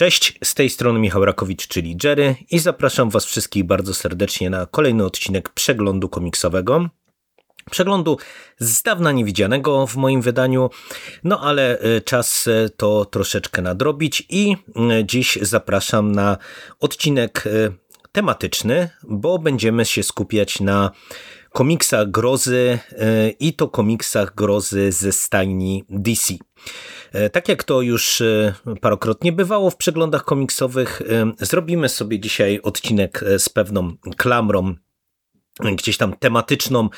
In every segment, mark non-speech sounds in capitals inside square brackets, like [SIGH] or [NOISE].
Cześć, z tej strony Michał Rakowicz, czyli Jerry i zapraszam Was wszystkich bardzo serdecznie na kolejny odcinek przeglądu komiksowego. Przeglądu z dawna niewidzianego w moim wydaniu, no ale e, czas e, to troszeczkę nadrobić i e, dziś zapraszam na odcinek tematyczny, bo będziemy się skupiać na komiksach grozy i to komiksach grozy ze stajni DC. E, tak jak to już e, parokrotnie bywało w przeglądach komiksowych, e, zrobimy sobie dzisiaj odcinek z pewną klamrą gdzieś tam tematyczną,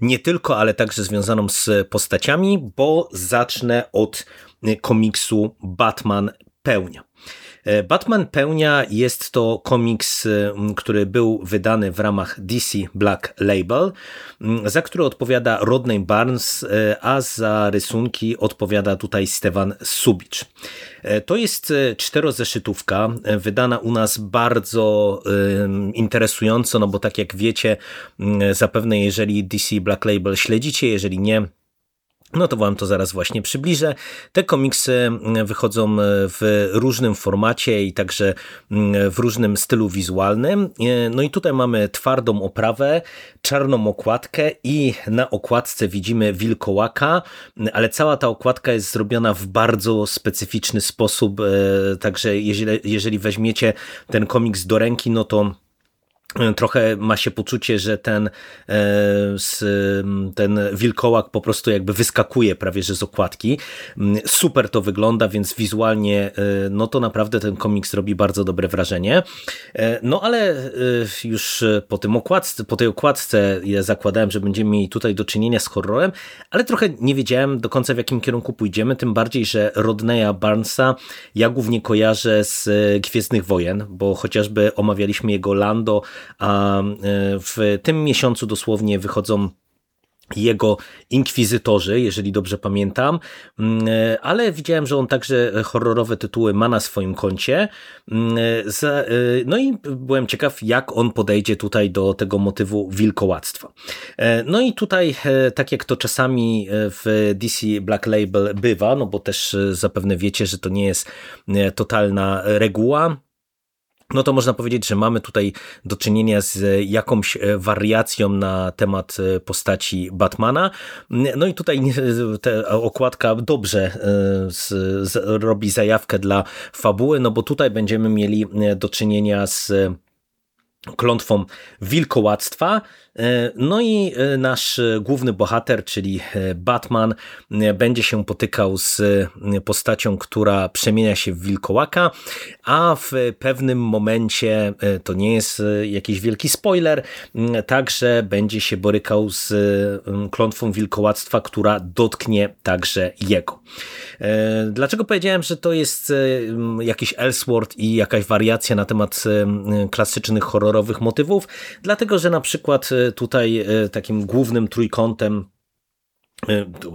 nie tylko, ale także związaną z postaciami, bo zacznę od komiksu Batman Pełnia. E, Batman Pełnia jest to komiks, e, który był wydany w ramach DC Black Label, za który odpowiada Rodney Barnes, e, a za rysunki odpowiada tutaj Stefan Subicz. To jest czterozeszytówka, wydana u nas bardzo interesująco, no bo tak jak wiecie, zapewne jeżeli DC Black Label śledzicie, jeżeli nie, no to wam to zaraz właśnie przybliżę. Te komiksy mm, wychodzą e, w różnym formacie i także mm, w różnym stylu wizualnym. E, no i tutaj mamy twardą oprawę, czarną okładkę i na okładce widzimy wilkołaka, ale cała ta okładka jest zrobiona w bardzo specyficzny sposób, e, także jeżeli, jeżeli weźmiecie ten komiks do ręki, no to trochę ma się poczucie, że ten, e, ten wilkołak po prostu jakby wyskakuje prawie że z okładki. Mm, super to wygląda, więc wizualnie e, no to naprawdę ten komiks robi bardzo dobre wrażenie. E, no ale już po tym okładce, po tej okładce ja zakładałem, że będziemy mieli tutaj do czynienia z horrorem, ale trochę nie wiedziałem do końca w jakim kierunku pójdziemy, tym bardziej, że Rodneya Barnesa ja głównie kojarzę z Gwiezdnych Wojen, bo chociażby omawialiśmy jego Lando, a e, w tym miesiącu dosłownie wychodzą jego inkwizytorzy, jeżeli dobrze pamiętam, mm, e, ale widziałem, że on także horrorowe tytuły ma na swoim koncie. Mm, e, no i byłem ciekaw, jak on podejdzie tutaj do tego motywu wilkołactwa. No i tutaj, tak jak to czasami w DC Black Label bywa, no bo też zapewne wiecie, że to nie jest totalna reguła, no to można powiedzieć, że mamy tutaj do czynienia z jakąś e, wariacją na temat e, postaci Batmana. No i tutaj ta okładka dobrze e, z, z, robi zajawkę dla fabuły, no bo tutaj będziemy mieli do czynienia z klątwą wilkołactwa. E, no i e, nasz główny bohater, czyli e, Batman, będzie się potykał z postacią, która przemienia się w wilkołaka, a w pewnym momencie, to nie jest jakiś wielki spoiler, także będzie się borykał z klątwą wilkołactwa, która dotknie także jego. Dlaczego powiedziałem, że to jest jakiś Elseworld i jakaś wariacja na temat klasycznych horrorów motywów, dlatego że na przykład e, tutaj e, takim głównym trójkątem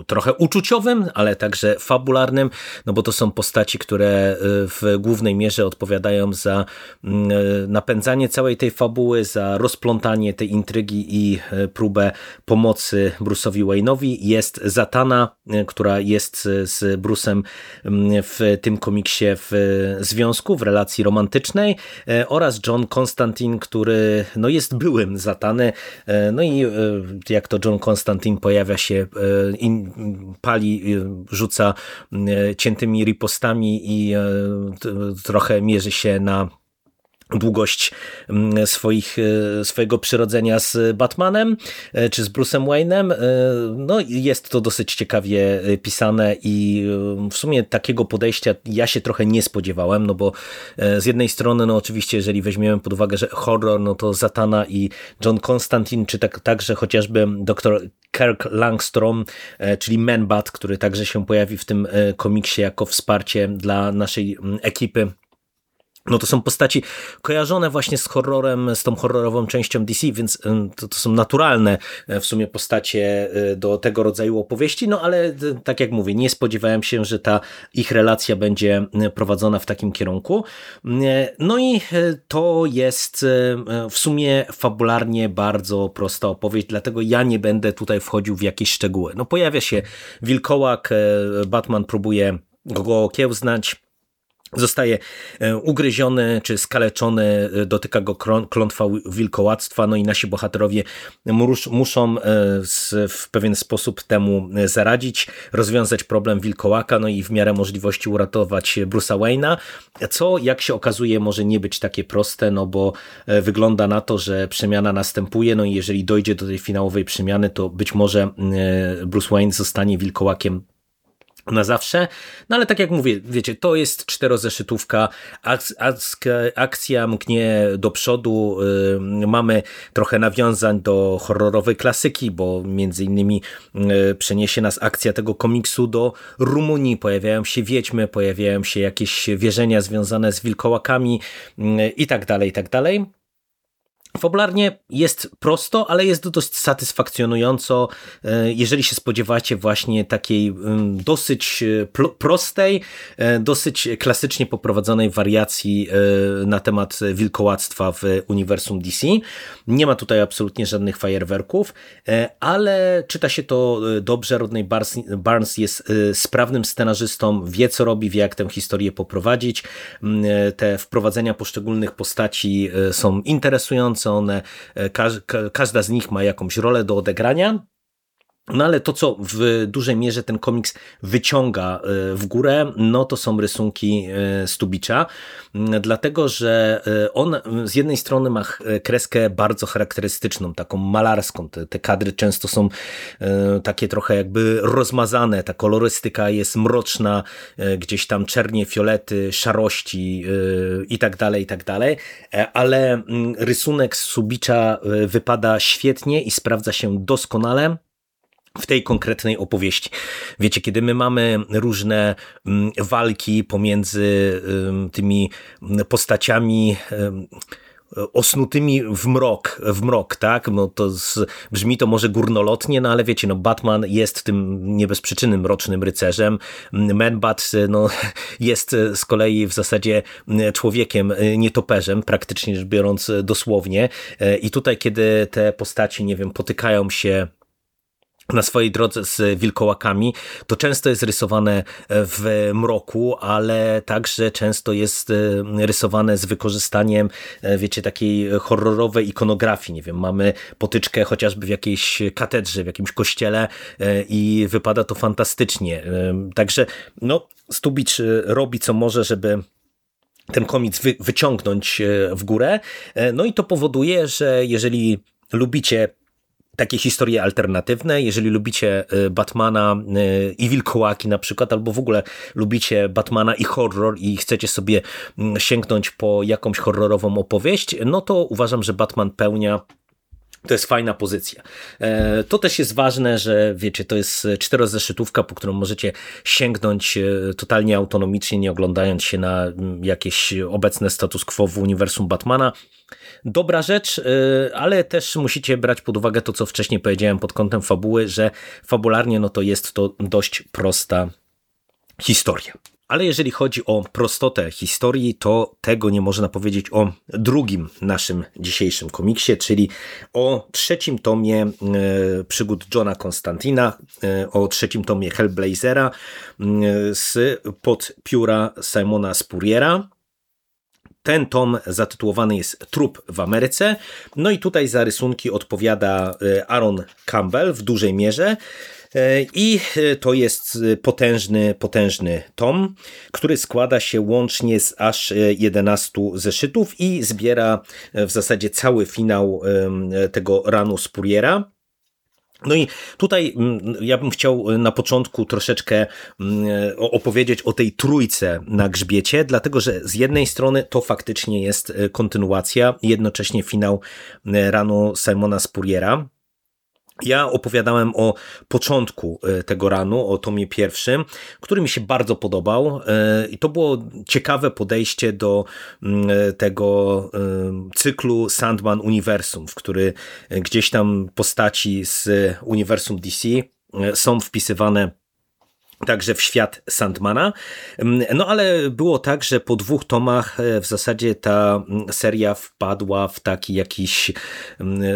trochę uczuciowym, ale także fabularnym, no bo to są postaci, które y, w głównej mierze odpowiadają za mm, y, napędzanie całej tej fabuły, za rozplątanie tej intrygi i próbę pomocy Bruce'owi Wayne'owi. Jest Zatana, która jest z Bruce'em mm, w tym komiksie w związku, w relacji romantycznej oraz John Constantine, który no jest byłym Zatany, no i jak to John Constantine pojawia się pali, rzuca e, ciętymi ripostami i e, trochę mierzy się na długość mm, swoich, e, swojego przyrodzenia z Batmanem e, czy z Bruce'em Wayne'em. E, no jest to dosyć ciekawie pisane i w sumie takiego podejścia ja się trochę nie spodziewałem, no bo z jednej strony, no oczywiście, jeżeli weźmiemy pod uwagę, że horror, no to Zatana i John Constantine, czy tak, także chociażby doktor Kirk Langstrom, czyli Manbat, który także się pojawi w tym komiksie jako wsparcie dla naszej ekipy no to są postaci kojarzone właśnie z horrorem, z tą horrorową częścią DC, więc to, to, są naturalne e, w sumie postacie e, do tego rodzaju opowieści, no ale tak jak mówię, nie spodziewałem się, że ta ich relacja będzie prowadzona w takim kierunku. No i to jest w sumie fabularnie bardzo prosta opowieść, dlatego ja nie będę tutaj wchodził w jakieś szczegóły. No pojawia się wilkołak, Batman próbuje go okiełznać, zostaje e, ugryziony czy skaleczony, e, dotyka go klątwa wilkołactwa, no i nasi bohaterowie muszą e, w pewien sposób temu zaradzić, rozwiązać problem wilkołaka, no i w miarę możliwości uratować Bruce'a Wayne'a, co jak się okazuje może nie być takie proste, no bo wygląda na to, że przemiana następuje, no i jeżeli dojdzie do tej finałowej przemiany, to być może Bruce Wayne zostanie wilkołakiem na zawsze. No ale tak jak mówię, wiecie, to jest czterozeszytówka, akcja mknie do przodu, mamy trochę nawiązań do horrorowej klasyki, bo między innymi yy, przeniesie nas akcja tego komiksu do Rumunii, pojawiają się wiedźmy, pojawiają się jakieś wierzenia związane z wilkołakami yy, i tak dalej, i tak dalej. Fabularnie jest prosto, ale jest dość satysfakcjonująco, e, jeżeli się spodziewacie właśnie takiej dosyć e, prostej, e, dosyć klasycznie poprowadzonej wariacji na temat wilkołactwa w uniwersum DC. Nie ma tutaj absolutnie żadnych fajerwerków, ale czyta się to dobrze. Rodney Barnes jest sprawnym scenarzystą, wie co robi, wie jak tę historię poprowadzić. Te wprowadzenia poszczególnych postaci są interesujące, e, każda z nich ma jakąś rolę do odegrania. No ale to, co w dużej mierze ten komiks wyciąga e, w górę, no to są rysunki e, Stubicza, dlatego że on z jednej strony ma kreskę bardzo charakterystyczną, taką malarską. Te, te kadry często są takie trochę jakby rozmazane, ta kolorystyka jest mroczna, gdzieś tam czernie, fiolety, szarości i tak dalej, i tak dalej, ale rysunek Stubicza wypada świetnie i sprawdza się doskonale w tej konkretnej opowieści. Wiecie, kiedy my mamy różne mm, walki pomiędzy tymi postaciami osnutymi w mrok, w mrok, tak? No to z, brzmi to może górnolotnie, no ale wiecie, no Batman jest tym nie bez przyczyny mrocznym rycerzem. Man-Bat no, [LAUGHS] jest z kolei w zasadzie człowiekiem, nietoperzem, praktycznie rzecz biorąc dosłownie. I tutaj, kiedy te postaci, nie wiem, potykają się na swojej drodze z wilkołakami, to często jest rysowane w mroku, ale także często jest e, rysowane z wykorzystaniem, e, wiecie, takiej horrorowej ikonografii. Nie wiem, mamy potyczkę chociażby w jakiejś katedrze, w jakimś kościele e, i wypada to fantastycznie. Także, no, Stubicz robi co może, żeby ten komiks wy wyciągnąć w górę. No i to powoduje, że jeżeli lubicie takie historie alternatywne. Jeżeli lubicie y, Batmana y, i Wilkołaki na przykład, albo w ogóle lubicie Batmana i horror i chcecie sobie mm, sięgnąć po jakąś horrorową opowieść, no to uważam, że Batman pełnia to jest fajna pozycja. E, to też jest ważne, że wiecie, to jest czterozeszytówka, po którą możecie sięgnąć e, totalnie autonomicznie, nie oglądając się na mm, jakieś obecne status quo w uniwersum Batmana. Dobra rzecz, e, ale też musicie brać pod uwagę to, co wcześniej powiedziałem pod kątem fabuły, że fabularnie no to jest to dość prosta historia. Ale jeżeli chodzi o prostotę historii, to tego nie można powiedzieć o drugim naszym dzisiejszym komiksie, czyli o trzecim tomie e, przygód Johna Konstantina, e, o trzecim tomie Hellblazera e, z pod pióra Simona Spurriera. Ten tom zatytułowany jest Trup w Ameryce. No i tutaj za rysunki odpowiada Aaron Campbell w dużej mierze. E, I e, to jest e, potężny, potężny tom, który składa się łącznie z aż 11 zeszytów i zbiera w zasadzie cały finał tego ranu Spuriera. No i tutaj ja bym chciał na początku troszeczkę opowiedzieć o tej trójce na grzbiecie, dlatego że z jednej strony to faktycznie jest kontynuacja, jednocześnie finał ranu Simona Spuriera, ja opowiadałem o początku e, tego ranu, o tomie pierwszym, który mi się bardzo podobał e, i to było ciekawe podejście do mm, tego e, cyklu Sandman Uniwersum, w który gdzieś tam postaci z uniwersum DC są wpisywane także w świat Sandmana. No ale było tak, że po dwóch tomach e, w zasadzie ta seria wpadła w taki jakiś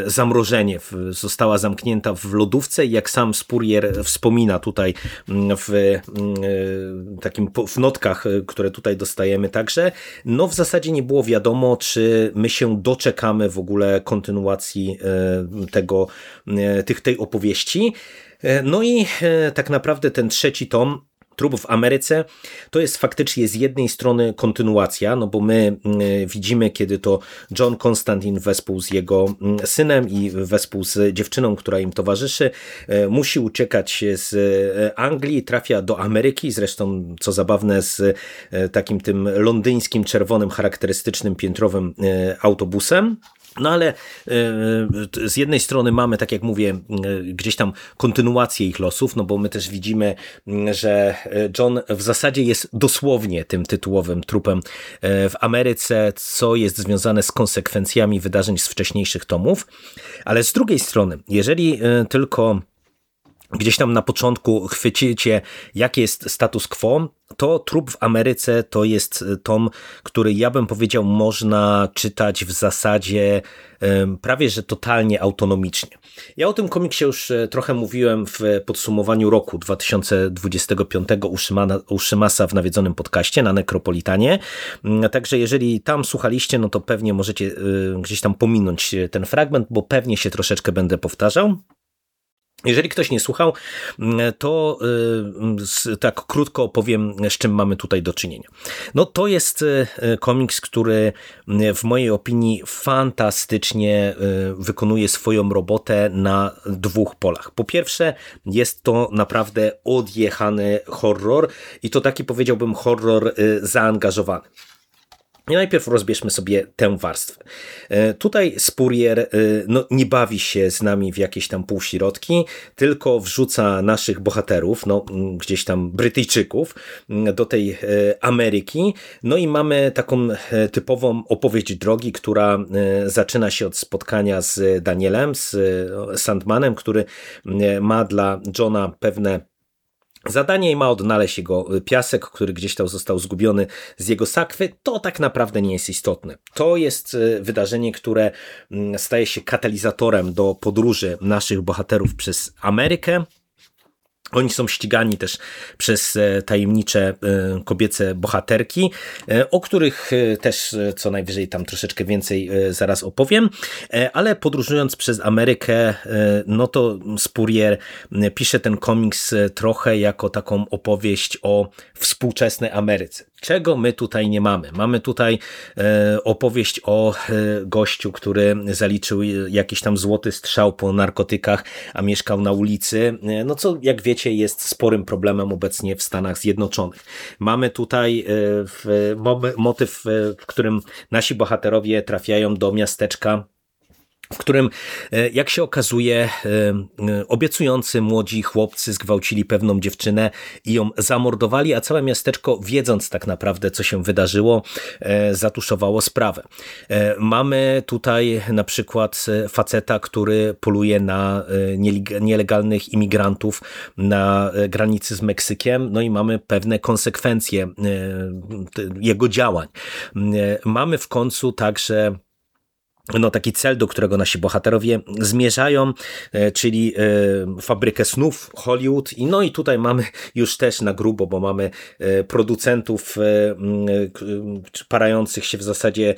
zamrożenie, została zamknięta w lodówce i jak sam Spurrier wspomina tutaj w e, takim w notkach, e, które tutaj dostajemy także, no w zasadzie nie było wiadomo, czy my się doczekamy w ogóle kontynuacji tego, tych, tej opowieści. E, no i e, tak naprawdę ten trzeci tom Trup w Ameryce to jest faktycznie z jednej strony kontynuacja, no bo my widzimy, kiedy to John Constantine wespół z jego synem i wespół z dziewczyną, która im towarzyszy, e, musi uciekać z Anglii, trafia do Ameryki, zresztą co zabawne z takim tym londyńskim czerwonym charakterystycznym piętrowym autobusem. No ale e, z jednej strony mamy, tak jak mówię, e, gdzieś tam kontynuację ich losów, no bo my też widzimy, że John w zasadzie jest dosłownie tym tytułowym trupem e, w Ameryce, co jest związane z konsekwencjami wydarzeń z wcześniejszych tomów. Ale z drugiej strony, jeżeli tylko gdzieś tam na początku chwycicie, jaki jest status quo, to Trup w Ameryce to jest e, tom, który ja bym powiedział można czytać w zasadzie prawie że totalnie autonomicznie. Ja o tym komiksie już e, trochę mówiłem w podsumowaniu roku 2025 u, Szymasa w nawiedzonym podcaście na Nekropolitanie. Mm, także jeżeli tam słuchaliście, no to pewnie możecie e, gdzieś tam pominąć ten fragment, bo pewnie się troszeczkę będę powtarzał. Jeżeli ktoś nie słuchał, mm, to y, tak krótko opowiem, z czym mamy tutaj do czynienia. No to jest y, komiks, który y, w mojej opinii fantastycznie wykonuje swoją robotę na dwóch polach. Po pierwsze, jest to naprawdę odjechany horror i to taki powiedziałbym horror zaangażowany. I najpierw rozbierzmy sobie tę warstwę. E, tutaj Spurrier e, no, nie bawi się z nami w jakieś tam półśrodki, tylko wrzuca naszych bohaterów, no, gdzieś tam Brytyjczyków, do tej e, Ameryki. No i mamy taką typową opowieść drogi, która zaczyna się od spotkania z Danielem, z Sandmanem, który ma dla Johna pewne Zadanie ma odnaleźć jego y, piasek, który gdzieś tam został zgubiony z jego sakwy. To tak naprawdę nie jest istotne. To jest y, wydarzenie, które mm, staje się katalizatorem do podróży naszych bohaterów przez Amerykę, oni są ścigani też przez e, tajemnicze e, kobiece bohaterki, e, o których też co najwyżej tam troszeczkę więcej zaraz opowiem, ale podróżując przez Amerykę, no to Spurrier pisze ten komiks trochę jako taką opowieść o współczesnej Ameryce. Czego my tutaj nie mamy? Mamy tutaj opowieść o gościu, który zaliczył jakiś tam złoty strzał po narkotykach, a mieszkał na ulicy. No co, jak wiecie, jest sporym problemem obecnie w Stanach Zjednoczonych. Mamy tutaj e, motyw, e, w którym nasi bohaterowie trafiają do miasteczka w którym, e, jak się okazuje, e, e, obiecujący młodzi chłopcy zgwałcili pewną dziewczynę i ją zamordowali, a całe miasteczko, wiedząc tak naprawdę, co się wydarzyło, zatuszowało sprawę. Mamy tutaj na przykład faceta, który poluje na nielegalnych imigrantów na granicy z Meksykiem, no i mamy pewne konsekwencje jego działań. Mamy w końcu także no, taki cel, do którego nasi bohaterowie zmierzają, e, czyli e, fabrykę snów Hollywood. I no i tutaj mamy już też na grubo, bo mamy e, producentów parających się w zasadzie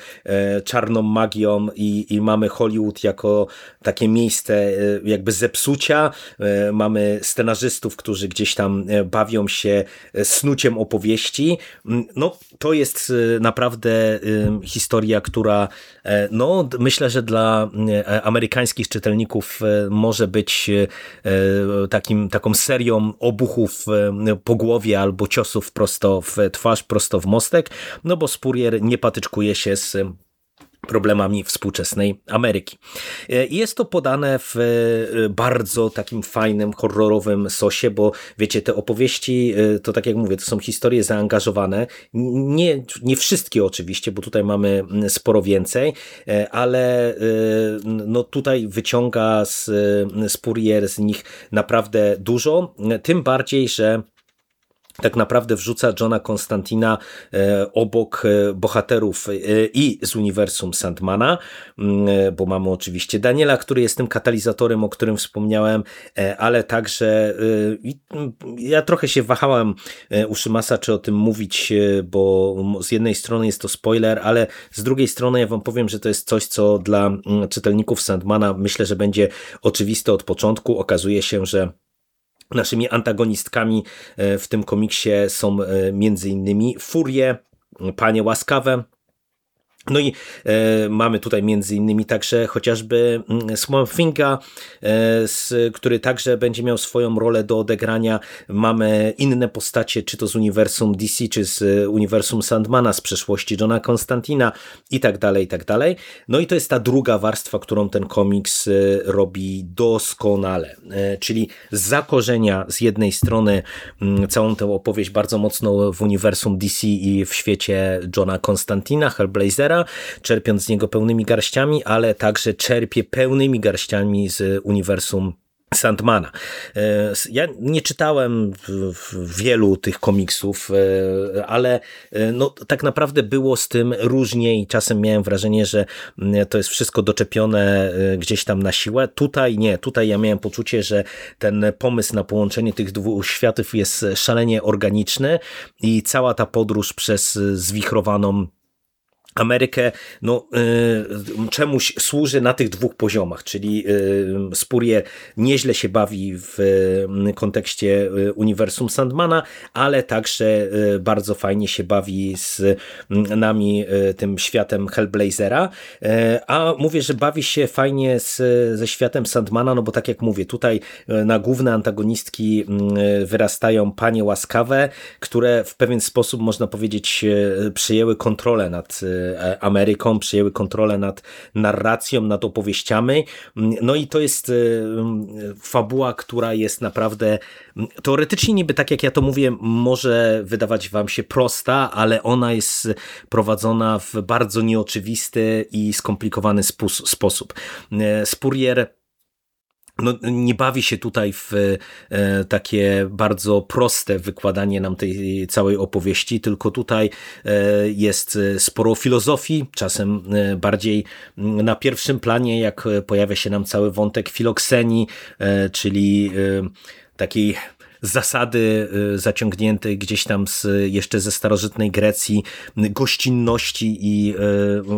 czarną magią i, i mamy Hollywood jako takie miejsce jakby zepsucia. Mamy scenarzystów, którzy gdzieś tam bawią się snuciem opowieści. No to jest naprawdę historia, która no myślę, że dla e, amerykańskich czytelników e, może być e, takim, taką serią obuchów po głowie albo ciosów prosto w twarz, prosto w mostek, no bo Spurrier nie patyczkuje się z problemami współczesnej Ameryki. E, jest to podane w e, bardzo takim fajnym, horrorowym sosie, bo wiecie, te opowieści, e, to tak jak mówię, to są historie zaangażowane. Nie, nie wszystkie oczywiście, bo tutaj mamy sporo więcej, ale no tutaj wyciąga z Spurrier z nich naprawdę dużo, tym bardziej, że tak naprawdę wrzuca Johna Konstantina e, obok e, bohaterów e, i z uniwersum Sandmana, mm, bo mamy oczywiście Daniela, który jest tym katalizatorem, o którym wspomniałem, ale także ja trochę się wahałem u Szymasa, czy o tym mówić, bo z jednej strony jest to spoiler, ale z drugiej strony ja wam powiem, że to jest coś, co dla mm, czytelników Sandmana myślę, że będzie oczywiste od początku. Okazuje się, że Naszymi antagonistkami e, w tym komiksie są e, innymi Furie, Panie Łaskawe, no i e, mamy tutaj między innymi także chociażby mm, Swamp Thinga, e, który także będzie miał swoją rolę do odegrania. Mamy inne postacie, czy to z uniwersum DC, czy z uniwersum Sandmana, z przeszłości Johna Konstantina i tak dalej, i tak dalej. No i to jest ta druga warstwa, którą ten komiks e, robi doskonale, e, czyli zakorzenia z jednej strony m, mm, całą tę opowieść bardzo mocno w uniwersum DC i w świecie Johna Konstantina, Hellblazera, czerpiąc z niego pełnymi garściami, ale także czerpie pełnymi garściami z uniwersum Sandmana. E, ja nie czytałem wielu tych komiksów, e, ale e, no, tak naprawdę było z tym różnie i czasem miałem wrażenie, że mm, to jest wszystko doczepione gdzieś tam na siłę. Tutaj nie, tutaj ja miałem poczucie, że ten pomysł na połączenie tych dwóch światów jest szalenie organiczny i cała ta podróż przez zwichrowaną Amerykę no, y, czemuś służy na tych dwóch poziomach, czyli y, nieźle się bawi w y, kontekście uniwersum Sandmana, ale także bardzo fajnie się bawi z nami tym światem Hellblazera, a mówię, że bawi się fajnie z, ze światem Sandmana, no bo tak jak mówię, tutaj na główne antagonistki wyrastają panie łaskawe, które w pewien sposób można powiedzieć przyjęły kontrolę nad Ameryką, przejęły kontrolę nad narracją, nad opowieściami. No i to jest e, fabuła, która jest naprawdę teoretycznie niby tak jak ja to mówię, może wydawać wam się prosta, ale ona jest prowadzona w bardzo nieoczywisty i skomplikowany sposób. E, Spurrier no, nie bawi się tutaj w e, takie bardzo proste wykładanie nam tej całej opowieści, tylko tutaj e, jest sporo filozofii, czasem e, bardziej na pierwszym planie, jak pojawia się nam cały wątek filoksenii, czyli takiej zasady zaciągniętej gdzieś tam z, jeszcze ze starożytnej Grecji, gościnności i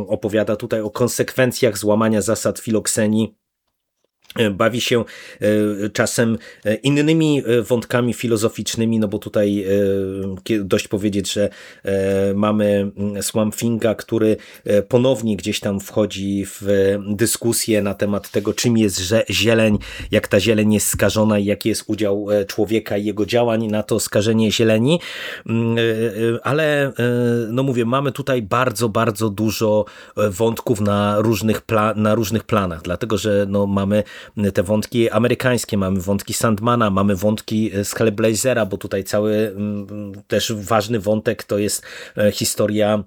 opowiada tutaj o konsekwencjach złamania zasad filoksenii E, bawi się e, czasem e, innymi wątkami filozoficznymi, no bo tutaj dość powiedzieć, że mamy mm, Swamp Thinga, który ponownie gdzieś tam wchodzi w dyskusję na temat tego, czym jest zieleń, jak ta zieleń jest skażona i jaki jest udział człowieka i jego działań na to skażenie zieleni, mm, ale no mówię, mamy tutaj bardzo, bardzo dużo wątków na różnych, na różnych planach, dlatego, że no mamy te wątki amerykańskie, mamy wątki Sandmana, mamy wątki z Hellblazera, bo tutaj cały mm, też ważny wątek to jest e, historia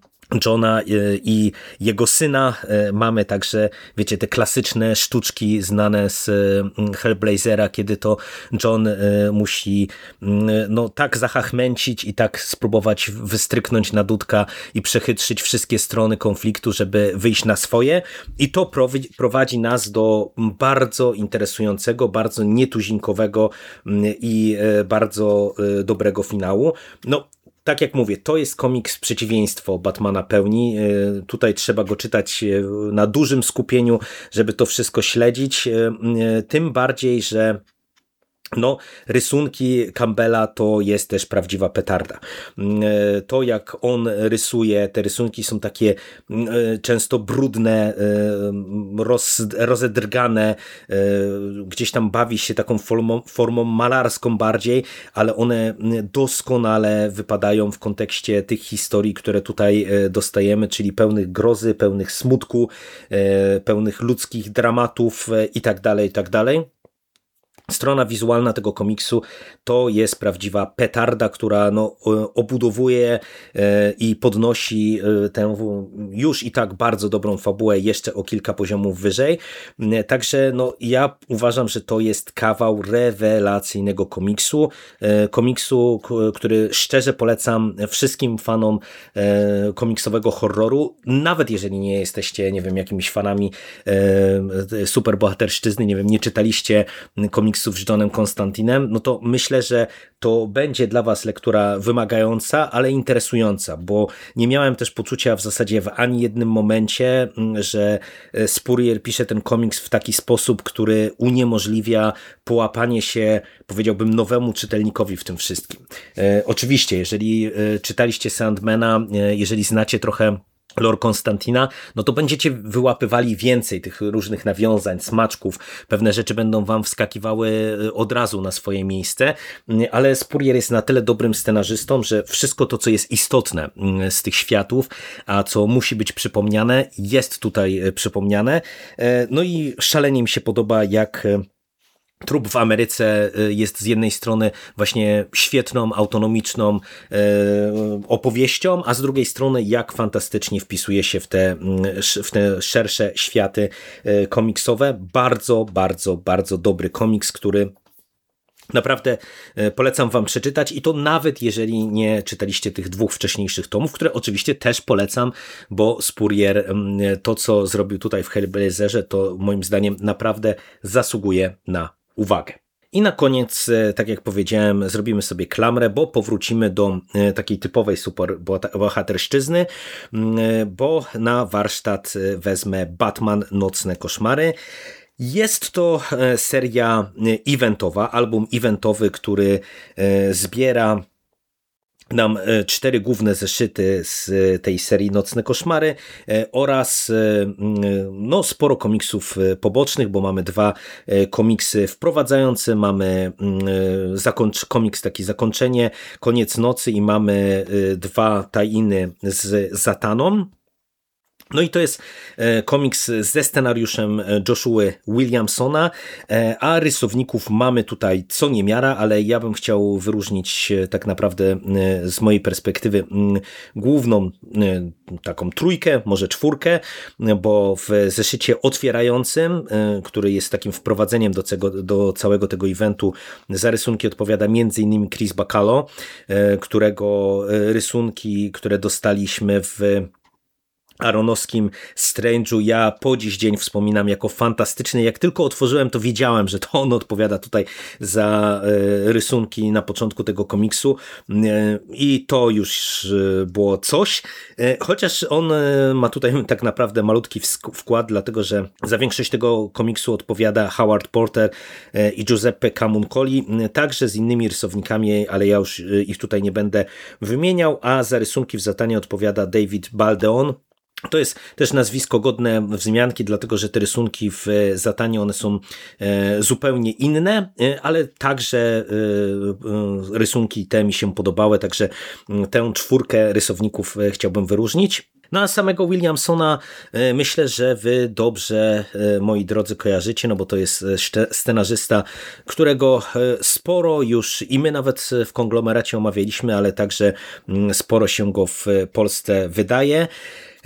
Johna y, i jego syna. Y, mamy także, wiecie, te klasyczne sztuczki znane z y, Hellblazera, kiedy to John musi no, tak zachachmęcić i tak spróbować wystryknąć na dudka i przechytrzyć wszystkie strony konfliktu, żeby wyjść na swoje. I to prowadzi nas do bardzo interesującego, bardzo nietuzinkowego i bardzo dobrego finału. No, tak jak mówię, to jest komiks przeciwieństwo Batmana pełni. E, tutaj trzeba go czytać e, na dużym skupieniu, żeby to wszystko śledzić. E, tym bardziej, że no, rysunki Campbella to jest też prawdziwa petarda. Mm, e, to jak on rysuje, te rysunki są takie mm, e, często brudne, e, roz, rozedrgane, gdzieś tam bawi się taką formą, formą malarską bardziej, ale one mm, doskonale wypadają w kontekście tych historii, które tutaj dostajemy, czyli pełnych grozy, pełnych smutku, pełnych ludzkich dramatów i tak dalej, i tak dalej. Strona wizualna tego komiksu to jest prawdziwa petarda, która no, obudowuje e, i podnosi e, tę już i tak bardzo dobrą fabułę jeszcze o kilka poziomów wyżej. E, także no, ja uważam, że to jest kawał rewelacyjnego komiksu. Komiksu, który szczerze polecam wszystkim fanom komiksowego horroru, nawet jeżeli nie jesteście, nie wiem, jakimiś fanami superbohaterszczyzny, nie wiem, nie czytaliście komiksu komiksów z Johnem Konstantinem, no to myślę, że to będzie dla Was lektura wymagająca, ale interesująca, bo nie miałem też poczucia w zasadzie w ani jednym momencie, mm, że e, Spurrier pisze ten komiks w taki sposób, który uniemożliwia połapanie się, powiedziałbym, nowemu czytelnikowi w tym wszystkim. E, oczywiście, jeżeli e, czytaliście Sandmana, jeżeli znacie trochę lore Konstantina, no to będziecie wyłapywali więcej tych różnych nawiązań, smaczków. Pewne rzeczy będą wam wskakiwały y, od razu na swoje miejsce, y, ale Spurrier jest na tyle dobrym scenarzystą, że wszystko to, co jest istotne y, z tych światów, a co musi być przypomniane, jest tutaj przypomniane. No i szalenie mi się podoba, jak Trup w Ameryce y, jest z jednej strony właśnie świetną, autonomiczną y, opowieścią, a z drugiej strony jak fantastycznie wpisuje się w te, mm, w te szersze światy y, komiksowe. Bardzo, bardzo, bardzo dobry komiks, który Naprawdę polecam Wam przeczytać i to nawet jeżeli nie czytaliście tych dwóch wcześniejszych tomów, które oczywiście też polecam, bo Spurrier mm, to, co zrobił tutaj w Hellblazerze, to moim zdaniem naprawdę zasługuje na uwagę. I na koniec, e, tak jak powiedziałem, zrobimy sobie klamrę, bo powrócimy do e, takiej typowej superbohaterszczyzny, e, bo na warsztat wezmę Batman Nocne Koszmary. Jest to seria eventowa, album eventowy, który zbiera nam e, cztery główne zeszyty z e, tej serii Nocne Koszmary e, oraz no, sporo komiksów pobocznych, bo mamy dwa komiksy wprowadzające, mamy komiks taki zakończenie, koniec nocy i mamy dwa tajiny z Zataną. No i to jest e, komiks ze scenariuszem e, Joshua Williamsona, e, a rysowników mamy tutaj co niemiara, ale ja bym chciał wyróżnić tak naprawdę z mojej perspektywy główną taką trójkę, może czwórkę, bo w zeszycie otwierającym, który jest takim wprowadzeniem do, cego, do całego tego eventu, za rysunki odpowiada m.in. Chris Bacalo, którego rysunki, które dostaliśmy w aronowskim Strange'u ja po dziś dzień wspominam jako fantastyczny. Jak tylko otworzyłem, to wiedziałem, że to on odpowiada tutaj za e, rysunki na początku tego komiksu e, i to już e, było coś. Chociaż on ma tutaj [LAUGHS] tak naprawdę malutki wkład, dlatego że za większość tego komiksu odpowiada Howard Porter i Giuseppe Camuncoli, także z innymi rysownikami, ale ja już ich tutaj nie będę wymieniał, a za rysunki w Zatanie odpowiada David Baldeon, to jest też nazwisko godne wzmianki, dlatego że te rysunki w Zatanie one są e, zupełnie inne, e, ale także e, rysunki te mi się podobały, także tę czwórkę rysowników chciałbym wyróżnić. No a samego Williamsona myślę, że wy dobrze, moi drodzy, kojarzycie, no bo to jest scenarzysta, którego sporo już i my nawet w konglomeracie omawialiśmy, ale także sporo się go w Polsce wydaje.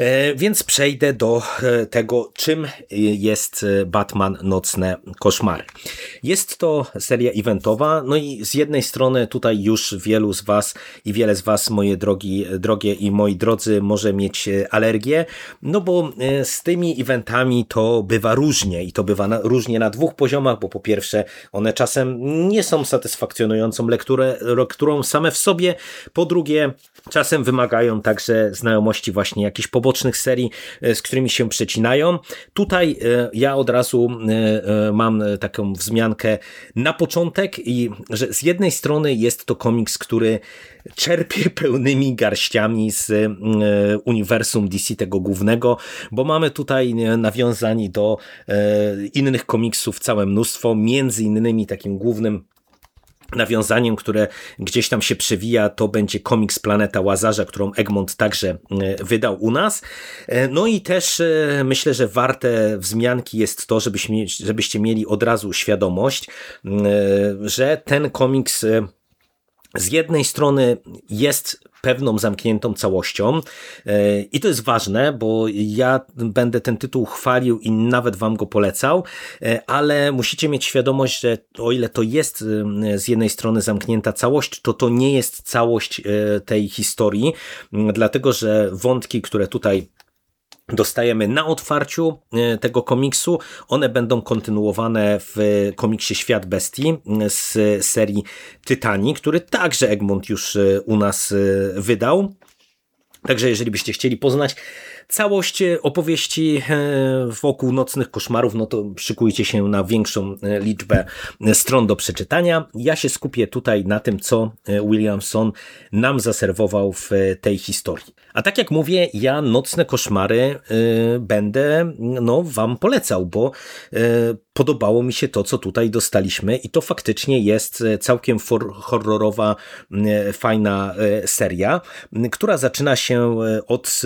E, więc przejdę do e, tego, czym jest Batman Nocne Koszmary. Jest to seria eventowa, no i z jednej strony tutaj już wielu z Was i wiele z Was, moje drogi, drogie i moi drodzy, może mieć alergię, no bo e, z tymi eventami to bywa różnie i to bywa na, różnie na dwóch poziomach, bo po pierwsze one czasem nie są satysfakcjonującą lekturę, lekturą same w sobie, po drugie czasem wymagają także znajomości właśnie jakichś pobocznych serii, e, z którymi się przecinają. Tutaj e, ja od razu e, mam taką wzmiankę na początek i że z jednej strony jest to komiks, który czerpie [LAUGHS] pełnymi garściami z uniwersum DC tego głównego, bo mamy tutaj nawiązań do innych komiksów całe mnóstwo, między innymi takim głównym nawiązaniem, które gdzieś tam się przewija, to będzie komiks Planeta Łazarza, którą Egmont także wydał u nas. No i też myślę, że warte wzmianki jest to, żebyśmy, żebyście mieli od razu świadomość, że ten komiks z jednej strony jest pewną zamkniętą całością e, i to jest ważne, bo ja będę ten tytuł chwalił i nawet wam go polecał, e, ale musicie mieć świadomość, że o ile to jest e, z jednej strony zamknięta całość, to to nie jest całość tej historii, dlatego że wątki, które tutaj dostajemy na otwarciu e, tego komiksu. One będą kontynuowane w komiksie Świat Bestii z serii Tytani, który także Egmont już e, u nas e, wydał. Także jeżeli byście chcieli poznać całość opowieści wokół nocnych koszmarów, no to szykujcie się na większą liczbę stron do przeczytania. Ja się skupię tutaj na tym, co Williamson nam zaserwował w tej historii. A tak jak mówię, ja nocne koszmary y, będę no, wam polecał, bo y, podobało mi się to, co tutaj dostaliśmy i to faktycznie jest y, całkiem horrorowa, y, fajna y, seria, która zaczyna się od,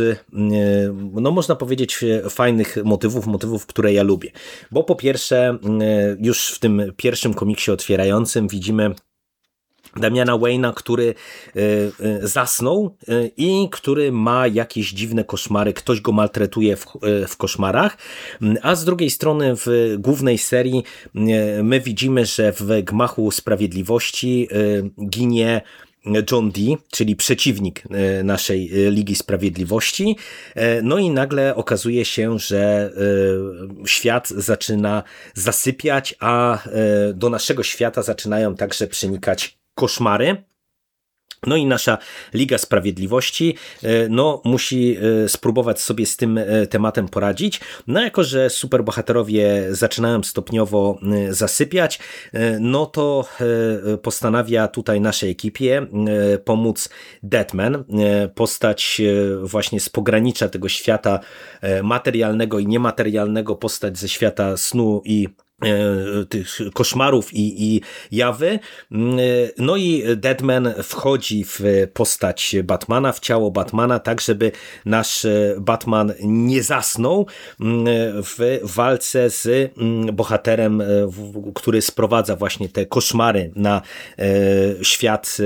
no można powiedzieć, fajnych motywów, motywów, które ja lubię. Bo po pierwsze, już w tym pierwszym komiksie otwierającym widzimy Damiana Wayna, który e, e, zasnął e, i który ma jakieś dziwne koszmary, ktoś go maltretuje w, w koszmarach, a z drugiej strony w głównej serii my widzimy, że w gmachu sprawiedliwości ginie John Dee, czyli przeciwnik naszej Ligi Sprawiedliwości. No i nagle okazuje się, że świat zaczyna zasypiać, a do naszego świata zaczynają także przenikać koszmary. No i nasza Liga Sprawiedliwości e, no, musi e, spróbować sobie z tym e, tematem poradzić. No jako, że superbohaterowie zaczynają stopniowo zasypiać, no to postanawia tutaj naszej ekipie pomóc Deadman, postać właśnie z pogranicza tego świata materialnego i niematerialnego, postać ze świata snu i tych koszmarów i, i jawy. Mm, e, no i Deadman wchodzi w postać Batmana, w ciało Batmana, tak żeby nasz e, Batman nie zasnął mm, w walce z mm, bohaterem, który sprowadza właśnie te koszmary na świat,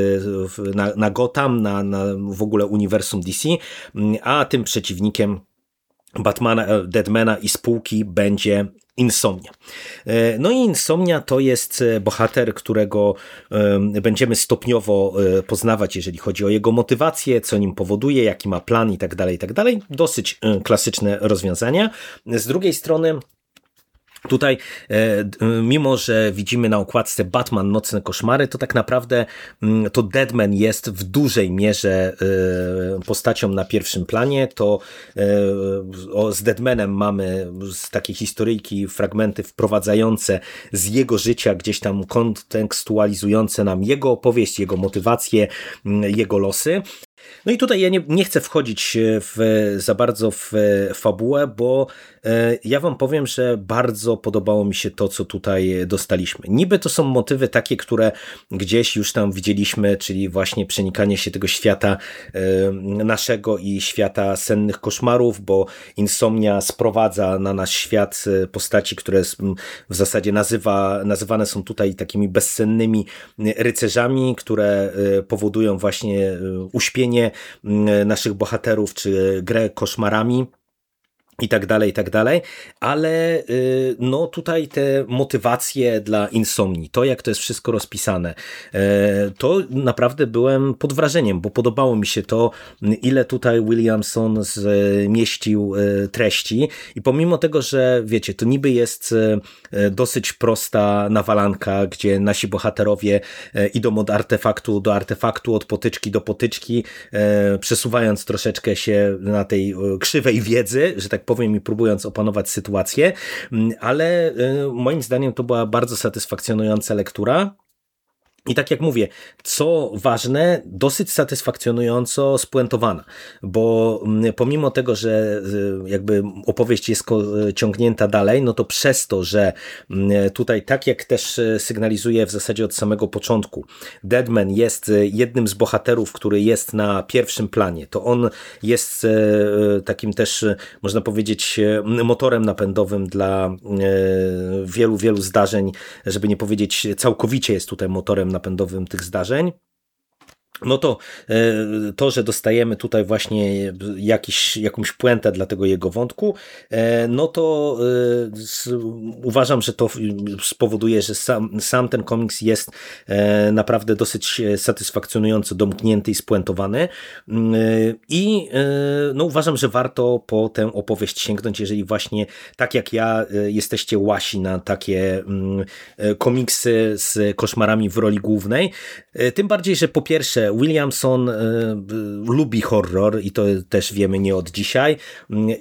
na, na Gotham, na, na w ogóle uniwersum DC, a tym przeciwnikiem Batmana, Deadmana i spółki będzie Insomnia. E, no i Insomnia to jest e, bohater, którego będziemy stopniowo e, poznawać, jeżeli chodzi o jego motywację, co nim powoduje, jaki ma plan i tak dalej, i tak dalej. Dosyć klasyczne rozwiązania. Z drugiej strony Tutaj, e, mimo że widzimy na okładce Batman Nocne Koszmary, to tak naprawdę mm, to Deadman jest w dużej mierze e, postacią na pierwszym planie. To e, z Deadmanem mamy z takiej historyjki fragmenty wprowadzające z jego życia, gdzieś tam kontekstualizujące nam jego opowieść, jego motywacje, mm, jego losy. No i tutaj ja nie, nie chcę wchodzić w, za bardzo w fabułę, bo E, ja wam powiem, że bardzo podobało mi się to, co tutaj dostaliśmy. Niby to są motywy takie, które gdzieś już tam widzieliśmy, czyli właśnie przenikanie się tego świata e, naszego i świata sennych koszmarów, bo insomnia sprowadza na nasz świat e, postaci, które w zasadzie nazywa, nazywane są tutaj takimi bezsennymi rycerzami, które powodują właśnie uśpienie naszych bohaterów, czy grę koszmarami i tak dalej, i tak dalej, ale y, no tutaj te motywacje dla insomni, to jak to jest wszystko rozpisane, e, to naprawdę byłem pod wrażeniem, bo podobało mi się to, ile tutaj Williamson zmieścił e, treści. I pomimo tego, że wiecie, to niby jest dosyć prosta nawalanka, gdzie nasi bohaterowie idą od artefaktu do artefaktu, od potyczki do potyczki, przesuwając troszeczkę się na tej krzywej wiedzy, że tak powiem, i próbując opanować sytuację, mm, ale y, moim zdaniem to była bardzo satysfakcjonująca lektura. I tak jak mówię, co ważne, dosyć satysfakcjonująco spuentowana, bo mm, pomimo tego, że y, jakby opowieść jest ciągnięta dalej, no to przez to, że mm, tutaj tak jak też y, sygnalizuje w zasadzie od samego początku, Deadman jest y, jednym z bohaterów, który jest na pierwszym planie, to on jest takim też, można powiedzieć, motorem napędowym dla wielu, wielu zdarzeń, żeby nie powiedzieć całkowicie jest tutaj motorem napędowym tych zdarzeń no to e, to, że dostajemy tutaj właśnie jakiś, jakąś puentę dla tego jego wątku, e, no to e, uważam, że to spowoduje, że sam, sam ten komiks jest naprawdę dosyć satysfakcjonująco domknięty i spuentowany. I no uważam, że warto po tę opowieść sięgnąć, jeżeli właśnie tak jak ja jesteście łasi na takie komiksy z koszmarami w roli głównej, tym bardziej, że po pierwsze Williamson e, lubi horror i to też wiemy nie od dzisiaj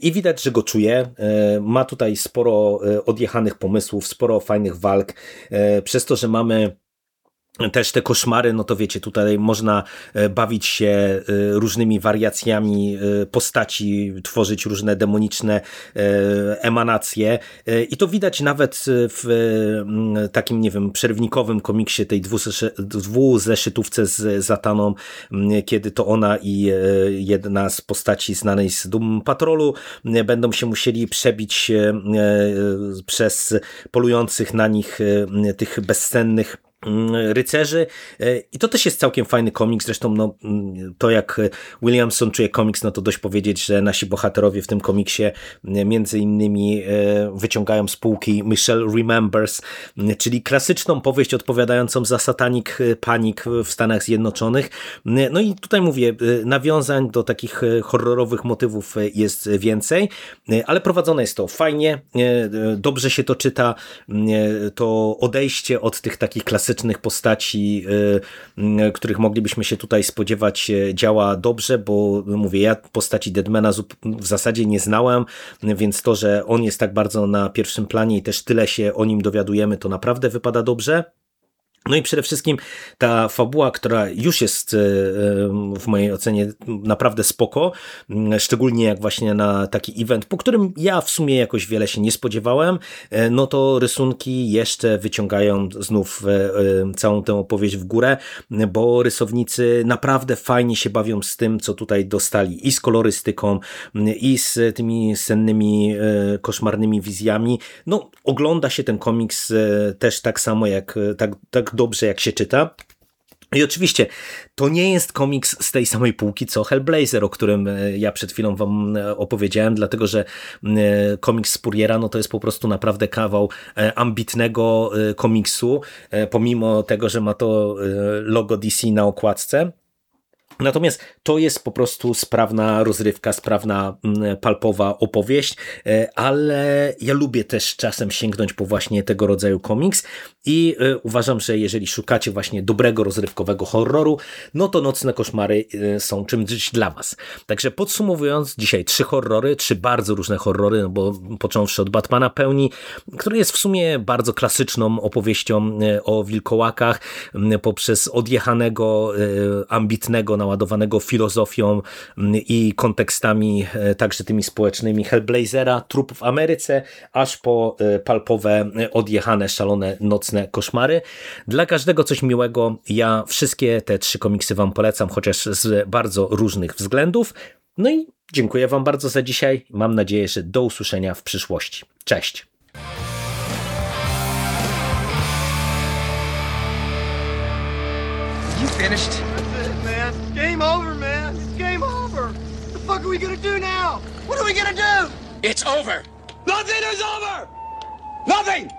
i widać, że go czuje. E, ma tutaj sporo e, odjechanych pomysłów, sporo fajnych walk. Przez to, że mamy też te koszmary, no to wiecie, tutaj można e, bawić się e, różnymi wariacjami e, postaci, tworzyć różne demoniczne emanacje. I to widać nawet w mm, takim, nie wiem, przerwnikowym komiksie tej dwuzeszytówce z Zataną, mm, kiedy to ona i jedna z postaci znanej z Doom Patrolu będą się musieli przebić przez polujących na nich tych bezsennych Mm, rycerzy e, i to też jest całkiem fajny komiks, zresztą no, mm, to jak Williamson czuje komiks, no to dość powiedzieć, że nasi bohaterowie w tym komiksie mm, między innymi e, wyciągają z półki Michelle Remembers, czyli klasyczną powieść odpowiadającą za Satanic Panic w Stanach Zjednoczonych. No i tutaj mówię, e, nawiązań do takich horrorowych motywów jest więcej, ale prowadzone jest to fajnie, dobrze się to czyta, to odejście od tych takich klasycznych klasycznych postaci, y, y, których moglibyśmy się tutaj spodziewać, y, działa dobrze, bo mówię, ja postaci Deadmana w zasadzie nie znałem, więc to, że on jest tak bardzo na pierwszym planie i też tyle się o nim dowiadujemy, to naprawdę wypada dobrze. No i przede wszystkim ta fabuła, która już jest e, w mojej ocenie naprawdę spoko, szczególnie jak właśnie na taki event, po którym ja w sumie jakoś wiele się nie spodziewałem, e, no to rysunki jeszcze wyciągają znów e, całą tę opowieść w górę, bo rysownicy naprawdę fajnie się bawią z tym, co tutaj dostali i z kolorystyką, i z tymi sennymi, koszmarnymi wizjami. No, ogląda się ten komiks też tak samo jak tak, tak dobrze, jak się czyta. I oczywiście to nie jest komiks z tej samej półki co Hellblazer, o którym e, ja przed chwilą wam e, opowiedziałem, dlatego że e, komiks Spuriera no to jest po prostu naprawdę kawał ambitnego komiksu, pomimo tego, że ma to logo DC na okładce. Natomiast to jest po prostu sprawna rozrywka, sprawna, palpowa opowieść, ale ja lubię też czasem sięgnąć po właśnie tego rodzaju komiks i e, uważam, że jeżeli szukacie właśnie dobrego, rozrywkowego horroru, no to Nocne Koszmary e, są czymś dla was. Także podsumowując, dzisiaj trzy horrory, trzy bardzo różne horrory, no bo począwszy od Batmana Pełni, który jest w sumie bardzo klasyczną opowieścią o wilkołakach, poprzez odjechanego, ambitnego, na naładowanego filozofią i kontekstami e, także tymi społecznymi Hellblazera, trup w Ameryce, aż po e, palpowe, e, odjechane, szalone, nocne koszmary. Dla każdego coś miłego. Ja wszystkie te trzy komiksy wam polecam, chociaż z bardzo różnych względów. No i dziękuję wam bardzo za dzisiaj. Mam nadzieję, że do usłyszenia w przyszłości. Cześć! You finished? game over, man. It's game over. What the fuck are we gonna do now? What are we gonna do? It's over. Nothing is over. Nothing.